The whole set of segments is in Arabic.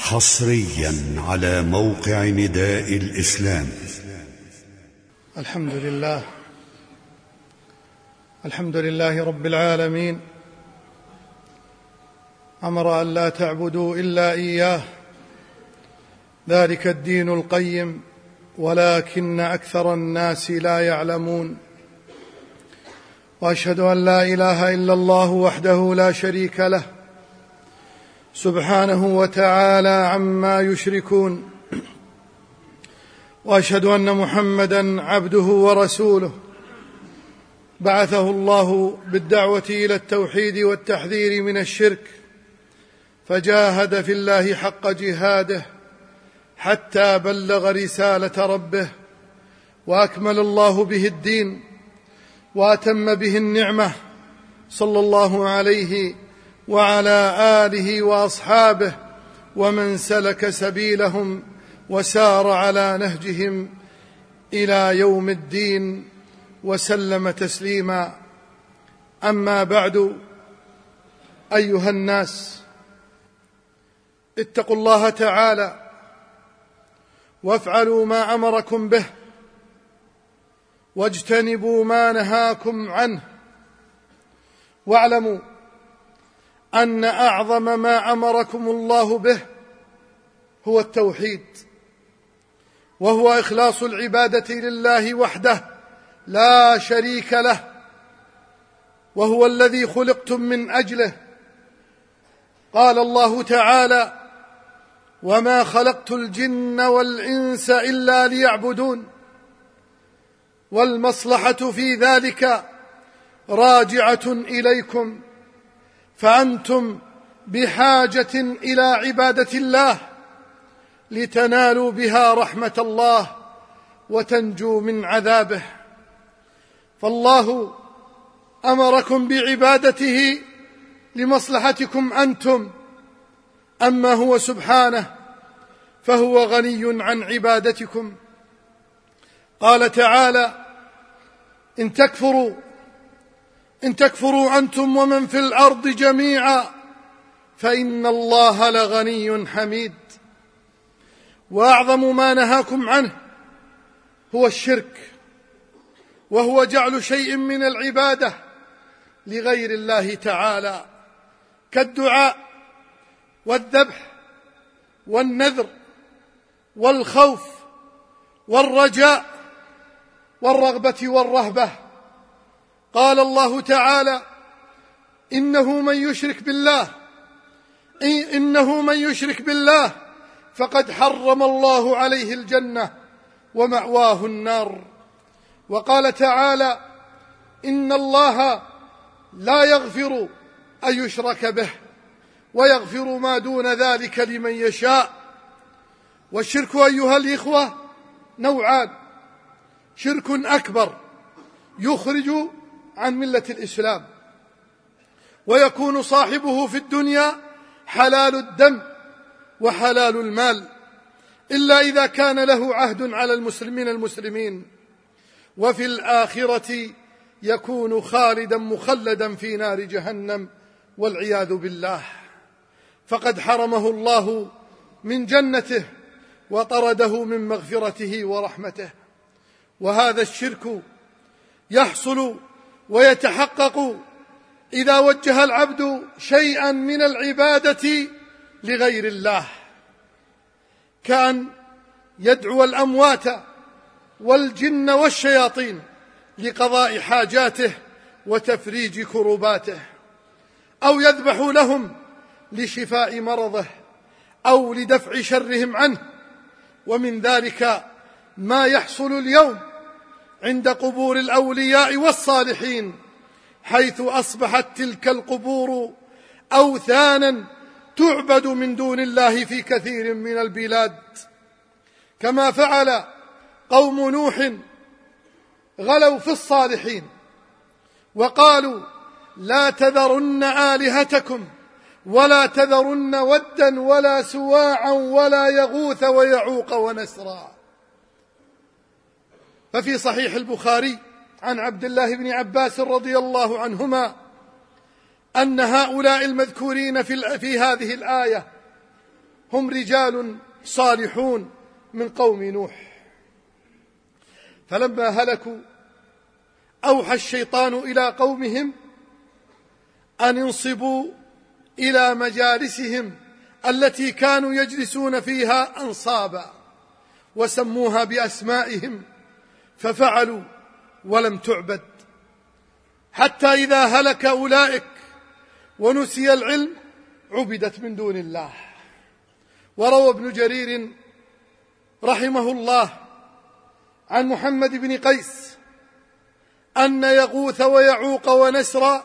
حصريا على موقع نداء الإسلام. الحمد لله. الحمد لله رب العالمين. أمر أن لا تعبدوا إلا إياه. ذلك الدين القيم ولكن أكثر الناس لا يعلمون. وأشهد أن لا إله إلا الله وحده لا شريك له. سبحانه وتعالى عما يشركون. وأشهد أن محمدا عبده ورسوله. بعثه الله بالدعوة إلى التوحيد والتحذير من الشرك. فجاهد في الله حق جهاده حتى بلغ رسالة ربه. وأكمل الله به الدين. وأتم به النعمة. صلى الله عليه وعلى آله وأصحابه ومن سلك سبيلهم وسار على نهجهم إلى يوم الدين وسلم تسليما. أما بعد أيها الناس اتقوا الله تعالى وافعلوا ما أمركم به واجتنبوا ما نهاكم عنه واعلموا أن أعظم ما أمركم الله به هو التوحيد وهو إخلاص العبادة لله وحده لا شريك له وهو الذي خلقتم من أجله. قال الله تعالى وما خلقت الجن والإنس إلا ليعبدون والمصلحة في ذلك راجعة إليكم. فأنتم بحاجة إلى عبادة الله لتنالوا بها رحمة الله وتنجوا من عذابه. فالله أمركم بعبادته لمصلحتكم أنتم أما هو سبحانه فهو غني عن عبادتكم. قال تعالى إن تكفروا إن تكفروا أنتم ومن في الأرض جميعا فإن الله لغني حميد. وأعظم ما نهاكم عنه هو الشرك وهو جعل شيء من العبادة لغير الله تعالى كالدعاء والذبح والنذر والخوف والرجاء والرغبة والرهبة. قال الله تعالى إنه من يشرك بالله إنه من يشرك بالله فقد حرم الله عليه الجنة ومأواه النار. وقال تعالى إن الله لا يغفر أن يشرك به ويغفر ما دون ذلك لمن يشاء. والشرك أيها الإخوة نوعان شرك أكبر يخرج عن ملة الإسلام. ويكون صاحبه في الدنيا حلال الدم وحلال المال إلا إذا كان له عهد على المسلمين المسلمين. وفي الآخرة يكون خالدا مخلدا في نار جهنم والعياذ بالله. فقد حرمه الله من جنته وطرده من مغفرته ورحمته. وهذا الشرك يحصل ويتحقق إذا وجه العبد شيئا من العبادة لغير الله. كأن يدعو الأموات والجن والشياطين لقضاء حاجاته وتفريج كرباته أو يذبح لهم لشفاء مرضه أو لدفع شرهم عنه ومن ذلك ما يحصل اليوم عند قبور الأولياء والصالحين حيث أصبحت تلك القبور أوثانا تعبد من دون الله في كثير من البلاد. كما فعل قوم نوح غلوا في الصالحين وقالوا لا تذرن آلهتكم ولا تذرن ودا ولا سواعا ولا يغوث ويعوق ونسرا. ففي صحيح البخاري عن عبد الله بن عباس رضي الله عنهما أن هؤلاء المذكورين في, في هذه الآية هم رجال صالحون من قوم نوح. فلما هلكوا أوحى الشيطان إلى قومهم أن انصبوا إلى مجالسهم التي كانوا يجلسون فيها أنصابا وسموها بأسمائهم ففعلوا ولم تعبد. حتى إذا هلك أولئك ونسي العلم عبدت من دون الله. وروى ابن جرير رحمه الله عن محمد بن قيس أن يغوث ويعوق ونسرا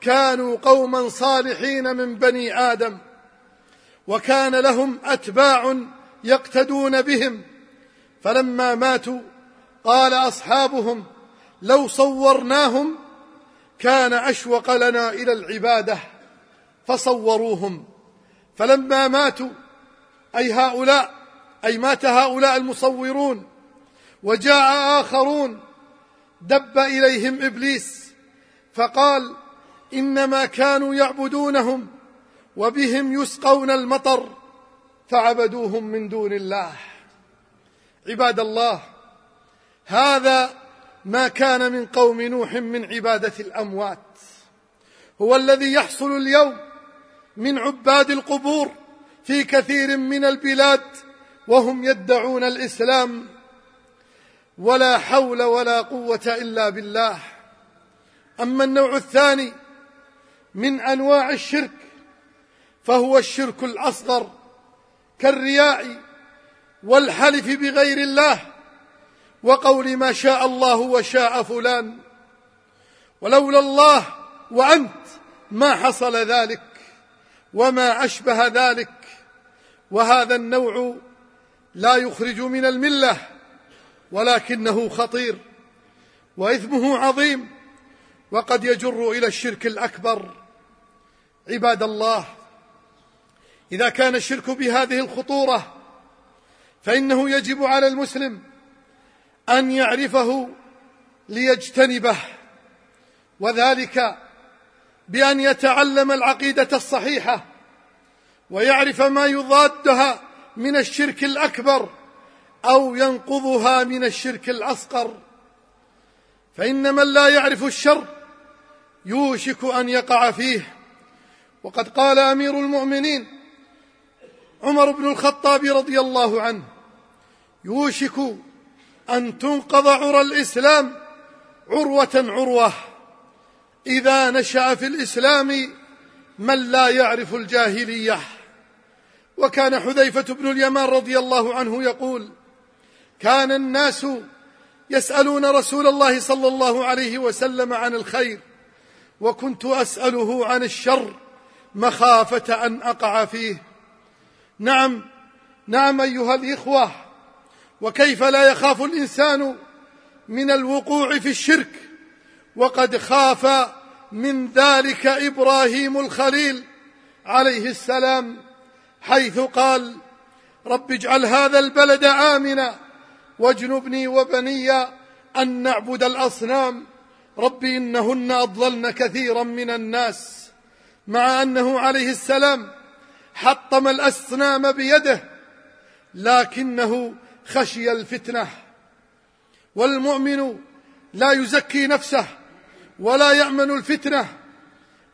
كانوا قوما صالحين من بني آدم وكان لهم أتباع يقتدون بهم. فلما ماتوا قال أصحابهم لو صورناهم كان أشوق لنا إلى العبادة فصوروهم. فلما ماتوا أي هؤلاء أي مات هؤلاء المصورون وجاء آخرون دب إليهم إبليس فقال إنما كانوا يعبدونهم وبهم يسقون المطر فعبدوهم من دون الله. عباد الله هذا ما كان من قوم نوح من عبادة الأموات. هو الذي يحصل اليوم من عباد القبور في كثير من البلاد وهم يدعون الإسلام. ولا حول ولا قوة إلا بالله. أما النوع الثاني من أنواع الشرك فهو الشرك الأصغر كالرياء والحلف بغير الله. وقول ما شاء الله وشاء فلان. ولولا الله وأنت ما حصل ذلك وما أشبه ذلك. وهذا النوع لا يخرج من الملة ولكنه خطير وإثمه عظيم وقد يجر إلى الشرك الأكبر. عباد الله إذا كان الشرك بهذه الخطورة فإنه يجب على المسلم أن يعرفه ليجتنبه وذلك بأن يتعلم العقيدة الصحيحة ويعرف ما يضادها من الشرك الأكبر أو ينقضها من الشرك الأصغر. فان من لا يعرف الشر يوشك أن يقع فيه. وقد قال أمير المؤمنين عمر بن الخطاب رضي الله عنه يوشك أن تنقض عرى الإسلام عروة عروة. إذا نشأ في الإسلام من لا يعرف الجاهلية. وكان حذيفة بن اليمان رضي الله عنه يقول كان الناس يسألون رسول الله صلى الله عليه وسلم عن الخير وكنت أسأله عن الشر مخافة أن أقع فيه. نعم نعم أيها الإخوة وكيف لا يخاف الإنسان من الوقوع في الشرك وقد خاف من ذلك إبراهيم الخليل عليه السلام حيث قال رب اجعل هذا البلد آمنا واجنبني وبني أن نعبد الأصنام رب إنهن أضللن كثيرا من الناس. مع أنه عليه السلام حطم الأصنام بيده لكنه خشي الفتنة. والمؤمن لا يزكي نفسه ولا يأمن الفتنة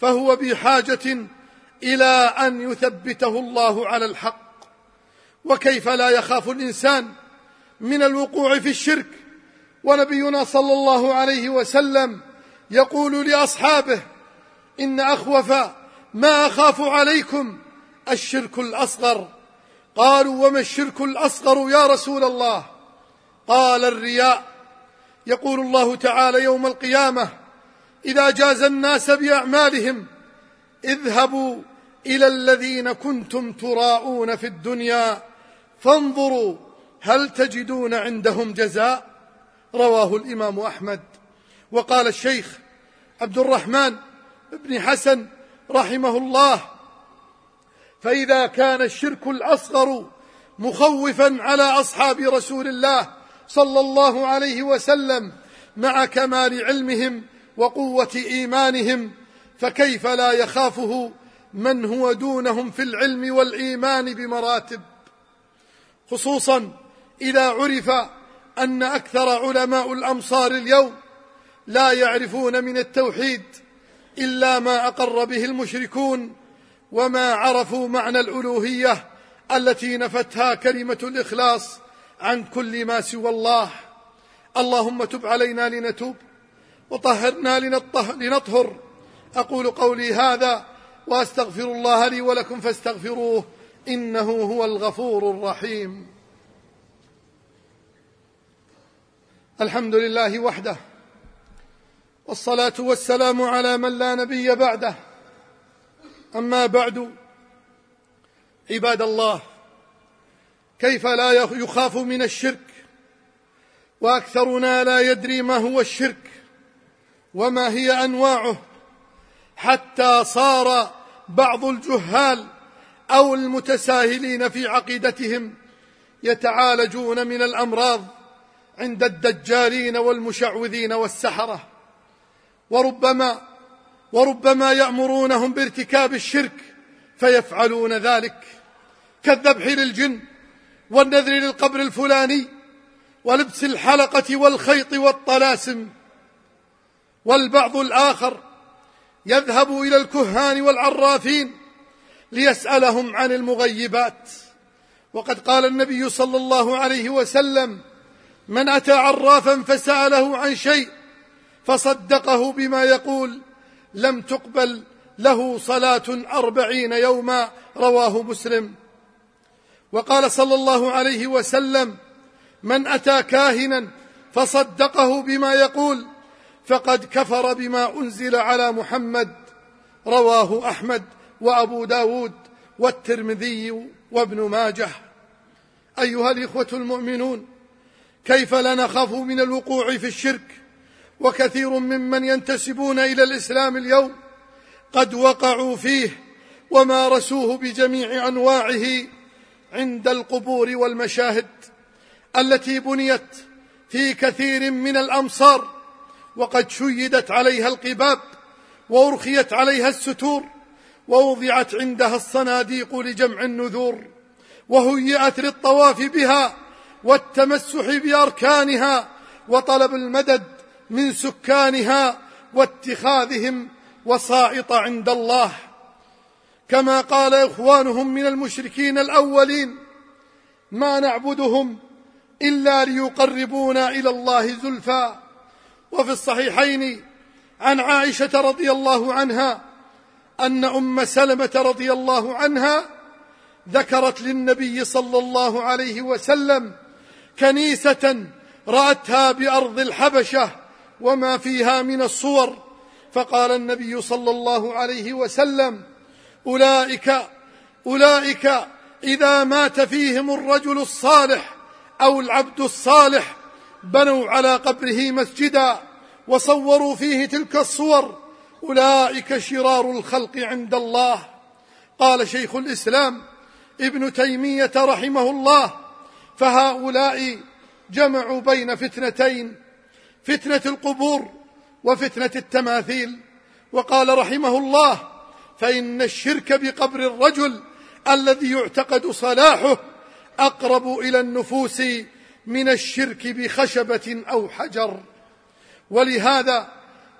فهو بحاجة إلى أن يثبته الله على الحق. وكيف لا يخاف الإنسان من الوقوع في الشرك؟ ونبينا صلى الله عليه وسلم يقول لأصحابه إن أخوف ما أخاف عليكم الشرك الأصغر. قالوا وما الشرك الأصغر يا رسول الله؟ قال الرياء. يقول الله تعالى يوم القيامة إذا جاز الناس بأعمالهم اذهبوا إلى الذين كنتم تراءون في الدنيا فانظروا هل تجدون عندهم جزاء؟ رواه الإمام أحمد. وقال الشيخ عبد الرحمن بن حسن رحمه الله فإذا كان الشرك الأصغر مخوفا على أصحاب رسول الله صلى الله عليه وسلم مع كمال علمهم وقوة إيمانهم فكيف لا يخافه من هو دونهم في العلم والإيمان بمراتب؟ خصوصا إذا عرف أن أكثر علماء الأمصار اليوم لا يعرفون من التوحيد إلا ما أقر به المشركون وما عرفوا معنى الألوهية التي نفتها كلمة الإخلاص عن كل ما سوى الله. اللهم تب علينا لنتوب وطهرنا لنطهر. أقول قولي هذا وأستغفر الله لي ولكم فاستغفروه إنه هو الغفور الرحيم. الحمد لله وحده والصلاة والسلام على من لا نبي بعده أما بعد عباد الله كيف لا يخاف من الشرك؟ وأكثرنا لا يدري ما هو الشرك وما هي أنواعه. حتى صار بعض الجهال أو المتساهلين في عقيدتهم يتعالجون من الأمراض عند الدجالين والمشعوذين والسحرة. وربما وربما يأمرونهم بارتكاب الشرك فيفعلون ذلك. كالذبح للجن والنذر للقبر الفلاني ولبس الحلقة والخيط والطلاسم. والبعض الآخر يذهب إلى الكهان والعرافين ليسألهم عن المغيبات. وقد قال النبي صلى الله عليه وسلم من أتى عرافا فسأله عن شيء فصدقه بما يقول لم تقبل له صلاة أربعين يوما رواه مسلم. وقال صلى الله عليه وسلم من أتى كاهنا فصدقه بما يقول فقد كفر بما أنزل على محمد. رواه أحمد وأبو داود والترمذي وابن ماجه. أيها الإخوة المؤمنون كيف لا نخاف من الوقوع في الشرك؟ وكثير ممن ينتسبون إلى الإسلام اليوم قد وقعوا فيه ومارسوه بجميع أنواعه عند القبور والمشاهد التي بنيت في كثير من الأمصار وقد شيدت عليها القباب وأرخيت عليها الستور ووضعت عندها الصناديق لجمع النذور وهيئت للطواف بها والتمسح بأركانها وطلب المدد من سكانها واتخاذهم وسائط عند الله. كما قال إخوانهم من المشركين الأولين ما نعبدهم إلا ليقربونا إلى الله زلفى. وفي الصحيحين عن عائشة رضي الله عنها أن أم سلمة رضي الله عنها ذكرت للنبي صلى الله عليه وسلم كنيسة رأتها بأرض الحبشة وما فيها من الصور. فقال النبي صلى الله عليه وسلم أولئك أولئك إذا مات فيهم الرجل الصالح أو العبد الصالح بنوا على قبره مسجدا وصوروا فيه تلك الصور أولئك شرار الخلق عند الله. قال شيخ الإسلام ابن تيمية رحمه الله فهؤلاء جمعوا بين فتنتين فتنة القبور وفتنة التماثيل. وقال رحمه الله فإن الشرك بقبر الرجل الذي يعتقد صلاحه أقرب إلى النفوس من الشرك بخشبة أو حجر. ولهذا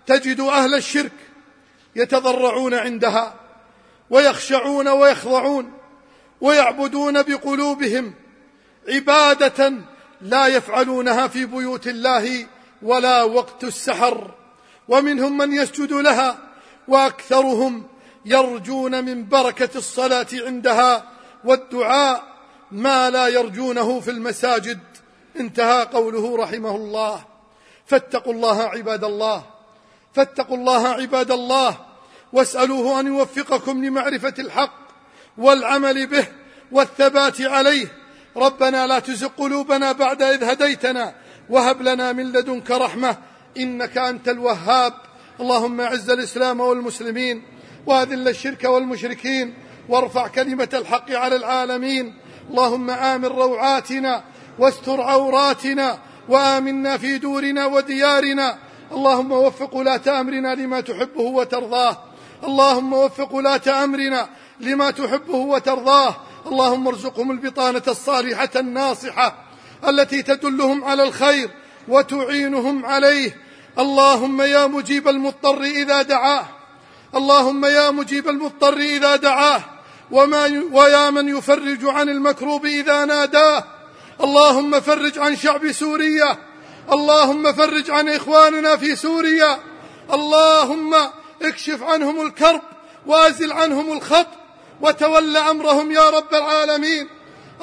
تجد أهل الشرك يتضرعون عندها ويخشعون ويخضعون ويعبدون بقلوبهم عبادة لا يفعلونها في بيوت الله ولا وقت السحر. ومنهم من يسجد لها وأكثرهم يرجون من بركة الصلاة عندها والدعاء ما لا يرجونه في المساجد. انتهى قوله رحمه الله. فاتقوا الله عباد الله فاتقوا الله عباد الله واسألوه أن يوفقكم لمعرفة الحق والعمل به والثبات عليه. ربنا لا تزغ قلوبنا بعد إذ هديتنا وهب لنا من لدنك رحمة إنك أنت الوهاب. اللهم أعز الإسلام والمسلمين وأذل الشرك والمشركين وارفع كلمة الحق على العالمين. اللهم آمن روعاتنا واستر عوراتنا وآمنا في دورنا وديارنا. اللهم وفق ولاة أمرنا لما تحبه وترضاه. اللهم وفق ولاة أمرنا لما تحبه وترضاه. اللهم ارزقهم البطانة الصالحة الناصحة. التي تدلهم على الخير وتعينهم عليه. اللهم يا مجيب المضطر إذا دعاه. اللهم يا مجيب المضطر إذا دعاه. وما ويا من يفرج عن المكروب إذا ناداه. اللهم فرج عن شعب سوريا. اللهم فرج عن إخواننا في سوريا. اللهم اكشف عنهم الكرب وأزل عنهم الخط وتول أمرهم يا رب العالمين.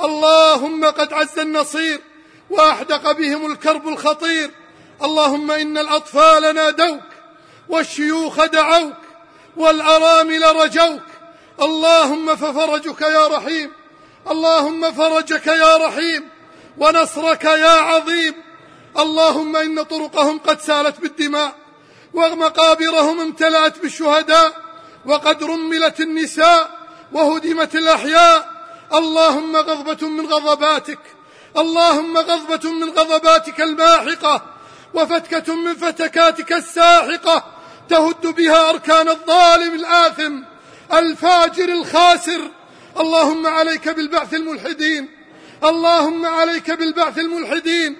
اللهم قد عز النصير. وأحدق بهم الكرب الخطير. اللهم إن الأطفال نادوك والشيوخ دعوك والأرامل رجوك. اللهم ففرجك يا رحيم. اللهم فرجك يا رحيم. ونصرك يا عظيم. اللهم إن طرقهم قد سالت بالدماء ومقابرهم امتلأت بالشهداء وقد رملت النساء وهدمت الأحياء. اللهم غضبة من غضباتك. اللهم غضبة من غضباتك الماحقة وفتكة من فتكاتك الساحقة تهد بها أركان الظالم الآثم الفاجر الخاسر. اللهم عليك بالبعث الملحدين اللهم عليك بالبعث الملحدين.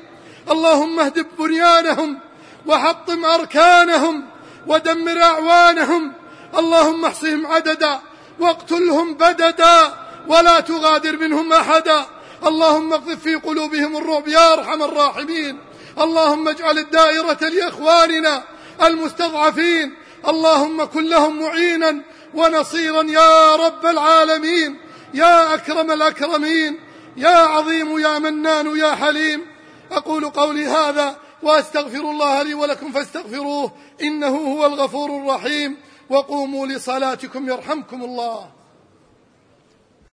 اللهم اهدب بنيانهم وحطم أركانهم ودمر أعوانهم. اللهم احصهم عددا واقتلهم بددا ولا تغادر منهم أحدا. اللهم اقذف في قلوبهم الرعب يا أرحم الراحمين. اللهم اجعل الدائرة لإخواننا المستضعفين. اللهم كن لهم معينا ونصيرا يا رب العالمين. يا أكرم الأكرمين. يا عظيم يا منان يا حليم. أقول قولي هذا وأستغفر الله لي ولكم فاستغفروه إنه هو الغفور الرحيم. وقوموا لصلاتكم يرحمكم الله.